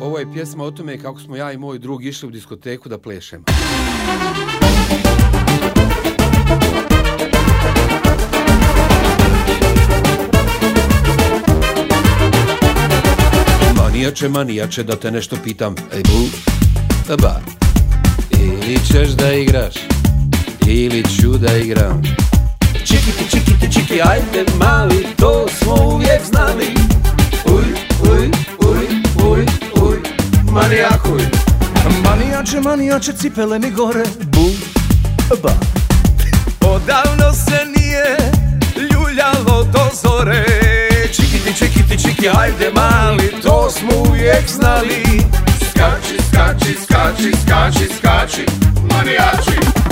Ovo je pjesma o tome kako smo ja i moj drug išli u diskoteku da plešemo. Manijače, manijače, da te nešto pitam. Ej, bu, ba, ili ćeš da igraš, ili ću da igram. Čiki ti, čiki ti, čiki, ajde mali, to smo uvijek znali. Manijače, manijače, cipele mi gore Bu, ba Odavno se nije ljuljalo do zore Čiki ti, čiki ti, čiki, ajde mali, to smo uvijek znali. Skači, skači, skači, skači, skači, manijači.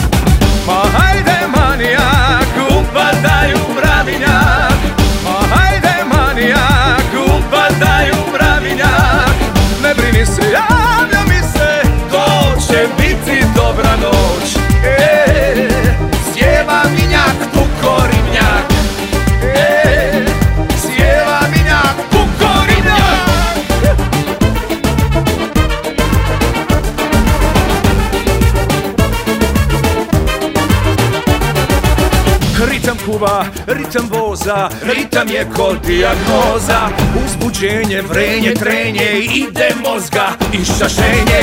Ritam kuva, ritam voza, ritam je kod dijagnoza Uzbuđenje, vrenje, trenje, ide mozga i šašenje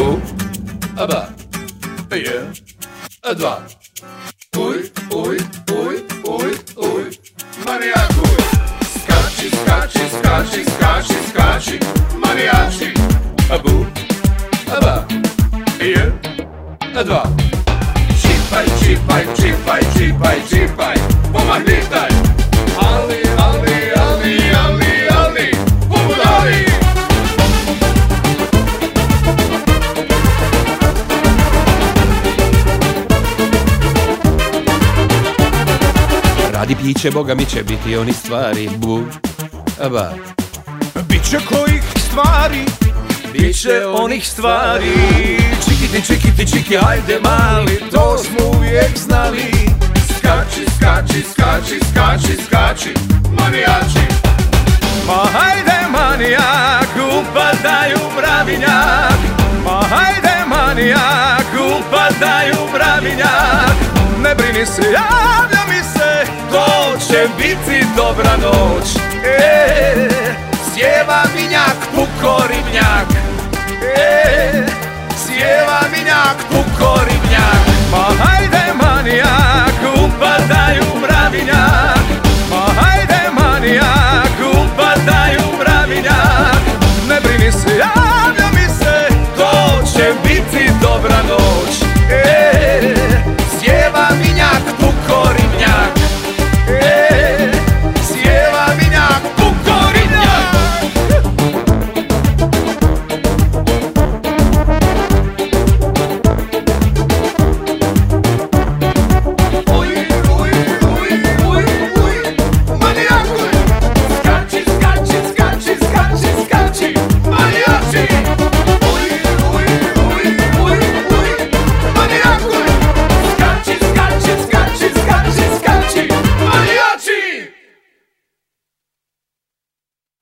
U, a ba, je, a dva. Uj, uj, uj, uj, uj, manijakuj. Skači, skači, skači, skači, skači, a dva. Čipaj, čipaj, čipaj, čipaj, čipaj, pomagnitaj. Ali, ali, ali, ali, ali, pomudari. Radi piće, boga mi će biti oni stvari, bu, a ba. Biće kojih stvari, biće onih stvari Čiki ti, čiki ajde mali, to smo uvijek znali. Skači, skači, skači, skači, skači, manijači. Ma hajde manijak, upadaj u mravinjak Ma hajde manijak, upadaj u mravinjak Ne brini se, javlja mi se, to će biti dobra noć E, sjeva minjak, puko